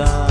다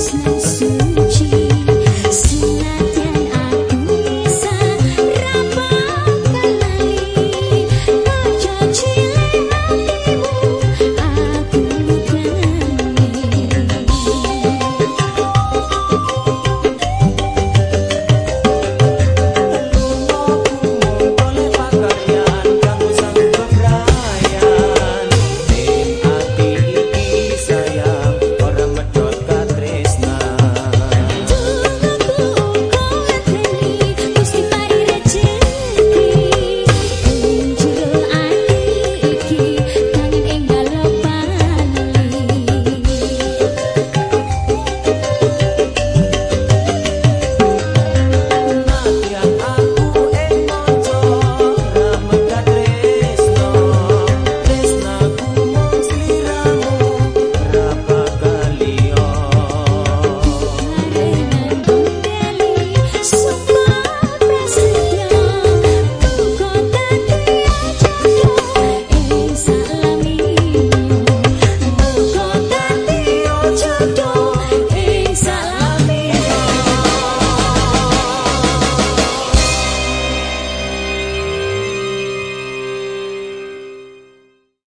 Christmas.